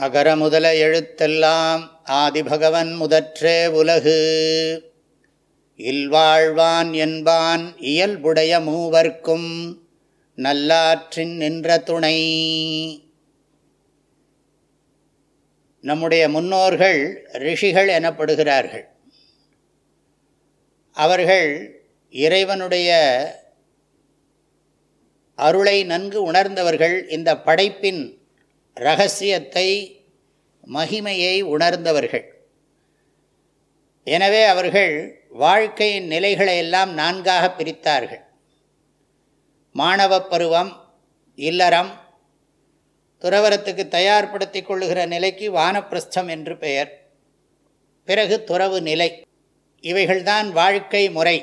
அகர முதல எழுத்தெல்லாம் ஆதிபகவன் முதற்றே உலகு. இல்வாழ்வான் என்பான் இயல்புடைய மூவர்க்கும் நல்லாற்றின் நின்ற துணை. நம்முடைய முன்னோர்கள் ரிஷிகள் எனப்படுகிறார்கள். அவர்கள் இறைவனுடைய அருளை நன்கு உணர்ந்தவர்கள். இந்த படைப்பின் ரகசியத்தை மகிமையை உணர்ந்தவர்கள். எனவே அவர்கள் வாழ்க்கையின் நிலைகளை எல்லாம் நான்காக பிரித்தார்கள். மாணவ பருவம் இல்லறம் துறவரத்துக்கு தயார்படுத்தி கொள்ளுகிற நிலைக்கு வானப்பிரஸ்தம் என்று பெயர். பிறகு துறவு நிலை. இவைகள்தான் வாழ்க்கை முறை.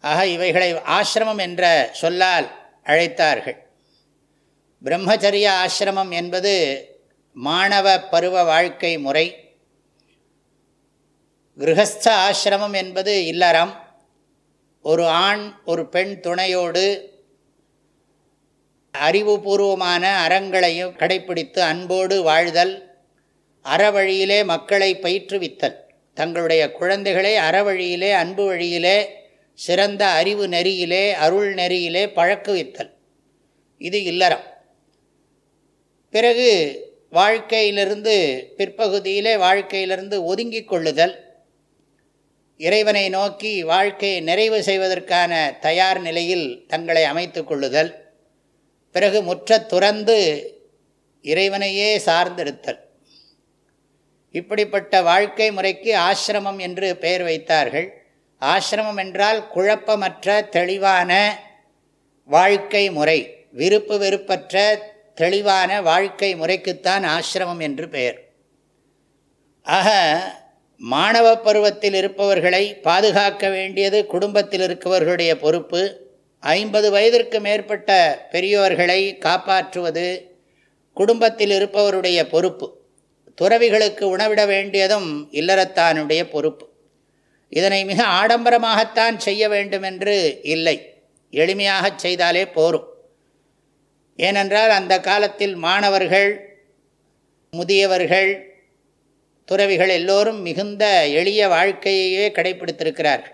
ஆக இவைகளை ஆசிரமம் என்ற சொல்லால் அழைத்தார்கள். பிரம்மச்சரிய ஆசிரமம் என்பது மாணவ பருவ வாழ்க்கை முறை. கிரகஸ்த ஆசிரமம் என்பது இல்லறம். ஒரு ஆண் ஒரு பெண் துணையோடு அறிவுபூர்வமான அறங்களையும் கடைப்பிடித்து அன்போடு வாழ்தல் அறவழியிலே மக்களை பயிற்றுவித்தல். தங்களுடைய குழந்தைகளை அறவழியிலே அன்பு வழியிலே சிறந்த அறிவு நெறியிலே அருள் நெறியிலே பழக்குவித்தல். இது இல்லறம். பிறகு வாழ்க்கையிலிருந்து பிற்பகுதியிலே வாழ்க்கையிலிருந்து ஒதுங்கி கொள்ளுதல் இறைவனை நோக்கி வாழ்க்கையை நிறைவு செய்வதற்கான தயார் நிலையில் தங்களை அமைத்து கொள்ளுதல் பிறகு முற்ற துறந்து இறைவனையே சார்ந்திருத்தல். இப்படிப்பட்ட வாழ்க்கை முறைக்கு ஆசிரமம் என்று பெயர் வைத்தார்கள். ஆசிரமம் என்றால் குழப்பமற்ற தெளிவான வாழ்க்கை முறை விருப்பு வெறுப்பற்ற தெளிவான வாழ்க்கை முறைக்குத்தான் ஆசிரமம் என்று பெயர். ஆக மாணவ பருவத்தில் இருப்பவர்களை பாதுகாக்க வேண்டியது குடும்பத்தில் இருக்கவர்களுடைய பொறுப்பு. ஐம்பது வயதிற்கு மேற்பட்ட பெரியோர்களை காப்பாற்றுவது குடும்பத்தில் இருப்பவருடைய பொறுப்பு. துறவிகளுக்கு உணவிட வேண்டியதும் இல்லறத்தானுடைய பொறுப்பு. இதனை மிக ஆடம்பரமாகத்தான் செய்ய வேண்டும் என்று இல்லை. எளிமையாக செய்தாலே போரும். ஏனென்றால் அந்த காலத்தில் மாணவர்கள் முதியவர்கள் துறவிகள் எல்லோரும் மிகுந்த எளிய வாழ்க்கையையே கடைபிடித்திருக்கிறார்கள்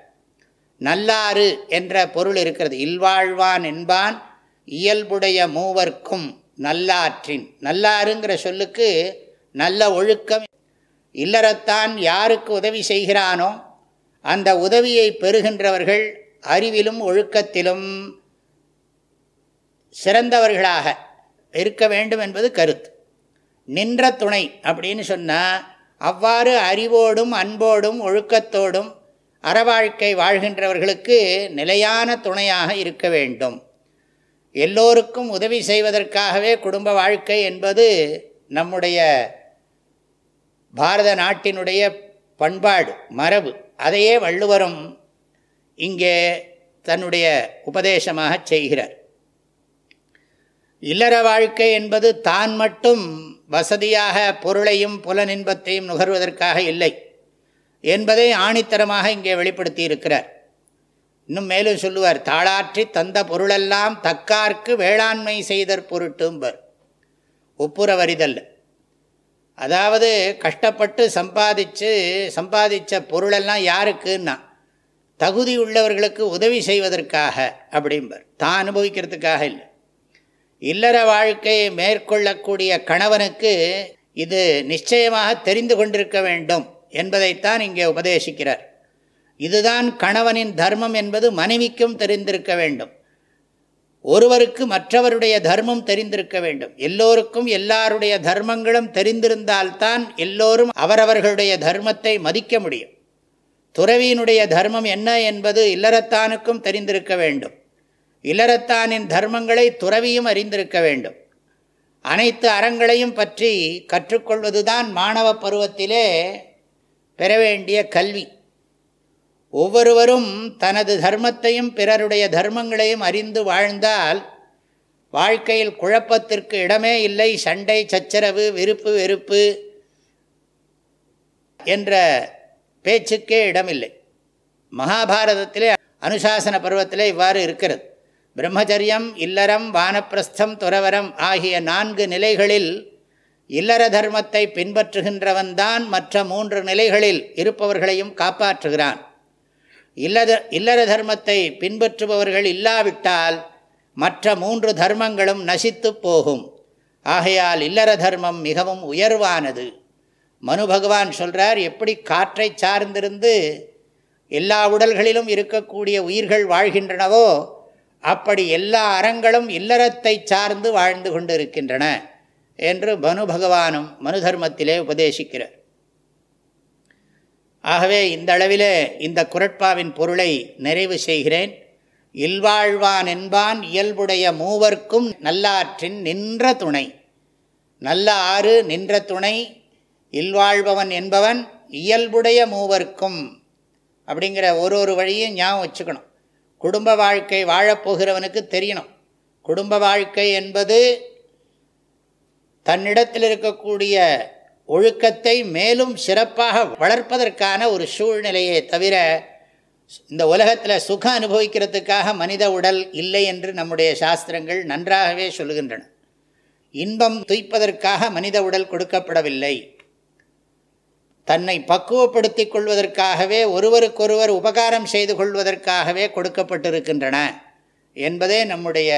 நல்லாறு என்ற பொருள் இருக்கிறது. இல்வாழ்வான் என்பான் இயல்புடைய மூவர்க்கும் நல்லாற்றின். நல்லாறுங்கிற சொல்லுக்கு நல்ல ஒழுக்கம். இல்லறத்தான் யாருக்கு உதவி செய்கிறானோ அந்த உதவியை பெறுகின்றவர்கள் அறிவிலும் ஒழுக்கத்திலும் சிறந்தவர்களாக இருக்க வேண்டும் என்பது கருத்து. நின்ற துணை அப்படின்னு சொன்னால் அவ்வாறு அறிவோடும் அன்போடும் ஒழுக்கத்தோடும் அறவாழ்க்கை வாழ்கின்றவர்களுக்கு நிலையான துணையாக இருக்க வேண்டும். எல்லோருக்கும் உதவி செய்வதற்காகவே குடும்ப வாழ்க்கை என்பது நம்முடைய பாரத நாட்டினுடைய பண்பாடு மரபு. அதையே வள்ளுவரும் இங்கே தன்னுடைய உபதேசமாக செய்கிறார். இல்லற வாழ்க்கை என்பது தான் மட்டும் வசதியாக பொருளையும் புலனின்பத்தையும் நுகர்வதற்காக இல்லை என்பதை ஆணித்தரமாக இங்கே வெளிப்படுத்தி இருக்கிறார் இன்னும் மேலும் சொல்லுவார் தாளாற்றி தந்த பொருளெல்லாம் தக்கார்க்கு வேளாண்மை செய்தற் பொருட்டும்பர். ஒப்புற வரிதல் அதாவது கஷ்டப்பட்டு சம்பாதிச்சு சம்பாதித்த பொருளெல்லாம் யாருக்குன்னா தகுதி உள்ளவர்களுக்கு உதவி செய்வதற்காக அப்படிம்பர். தான் அனுபவிக்கிறதுக்காக இல்லை. இல்லற வாழ்க்கையை மேற்கொள்ளக்கூடிய கணவனுக்கு இது நிச்சயமாக தெரிந்து கொண்டிருக்க வேண்டும் என்பதைத்தான் இங்கே உபதேசிக்கிறார். இதுதான் கணவனின் தர்மம் என்பது மனைவிக்கும் தெரிந்திருக்க வேண்டும். ஒருவருக்கு மற்றவருடைய தர்மம் தெரிந்திருக்க வேண்டும். எல்லோருக்கும் எல்லாருடைய தர்மங்களும் தெரிந்திருந்தால்தான் எல்லோரும் அவரவர்களுடைய தர்மத்தை மதிக்க முடியும். துறவியினுடைய தர்மம் என்ன என்பது இல்லறத்தானுக்கும் தெரிந்திருக்க வேண்டும். இல்லறத்தானின் தர்மங்களை துறவியும் அறிந்திருக்க வேண்டும். அனைத்து அறங்களையும் பற்றி கற்றுக்கொள்வதுதான் மாணவ பருவத்திலே பெற வேண்டிய கல்வி. ஒவ்வொருவரும் தனது தர்மத்தையும் பிறருடைய தர்மங்களையும் அறிந்து வாழ்ந்தால் வாழ்க்கையில் குழப்பத்திற்கு இடமே இல்லை. சண்டை சச்சரவு விருப்பு வெறுப்பு என்ற பேச்சுக்கே இடமில்லை. மகாபாரதத்திலே அனுசாசன பருவத்திலே இவ்வாறு இருக்கிறது. பிரம்மச்சரியம் இல்லறம் வானப்பிரஸ்தம் துறவரம் ஆகிய நான்கு நிலைகளில் இல்லற தர்மத்தை பின்பற்றுகின்றவன்தான் மற்ற மூன்று நிலைகளில் இருப்பவர்களையும் காப்பாற்றுகிறான். இல்லத இல்லற தர்மத்தை பின்பற்றுபவர்கள் இல்லாவிட்டால் மற்ற மூன்று தர்மங்களும் நசித்து போகும். ஆகையால் இல்லற தர்மம் மிகவும் உயர்வானது. மனு பகவான் சொல்கிறார் எப்படி காற்றை சார்ந்திருந்து எல்லா உடல்களிலும் இருக்கக்கூடிய உயிர்கள் வாழ்கின்றனவோ அப்படி எல்லா அறங்களும் இல்லறத்தை சார்ந்து வாழ்ந்து கொண்டு இருக்கின்றன என்று மனு பகவானும் மனு தர்மத்திலே உபதேசிக்கிறார். ஆகவே இந்த அளவிலே இந்த குரட்பாவின் பொருளை நிறைவு செய்கிறேன். இல்வாழ்வான் என்பான் இயல்புடைய மூவர்க்கும் நல்லாற்றின் நின்ற துணை. நல்ல ஆறு நின்ற துணை இல்வாழ்பவன் என்பவன் இயல்புடைய மூவர்க்கும் அப்படிங்கிற ஒரு ஒரு வழியும் ஞாபகம் வச்சுக்கணும். குடும்ப வாழ்க்கை வாழப்போகிறவனுக்கு தெரியணும். குடும்ப வாழ்க்கை என்பது தன்னிடத்தில் இருக்கக்கூடிய ஒழுக்கத்தை மேலும் சிறப்பாக வளர்ப்பதற்கான ஒரு சூழ்நிலையே தவிர இந்த உலகத்தில் சுகம் அனுபவிக்கிறதுக்காக மனித உடல் இல்லை என்று நம்முடைய சாஸ்திரங்கள் நன்றாகவே சொல்லுகின்றன. இன்பம் துய்ப்பதற்காக மனித உடல் கொடுக்கப்படவில்லை. தன்னை பக்குவப்படுத்தி கொள்வதற்காகவே ஒருவருக்கொருவர் உபகாரம் செய்து கொள்வதற்காகவே கொடுக்கப்பட்டிருக்கின்றன என்பதே நம்முடைய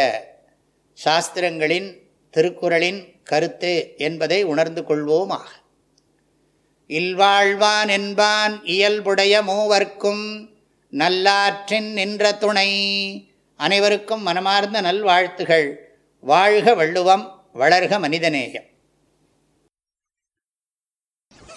சாஸ்திரங்களின் திருக்குறளின் கருத்து என்பதை உணர்ந்து கொள்வோமாக. இல்வாழ்வான் என்பான் இயல்புடைய மூவர்க்கும் நல்லாற்றின் நின்ற துணை. அனைவருக்கும் மனமார்ந்த நல்வாழ்த்துகள். வாழ்க வள்ளுவம் வளர்க மனிதநேயம்.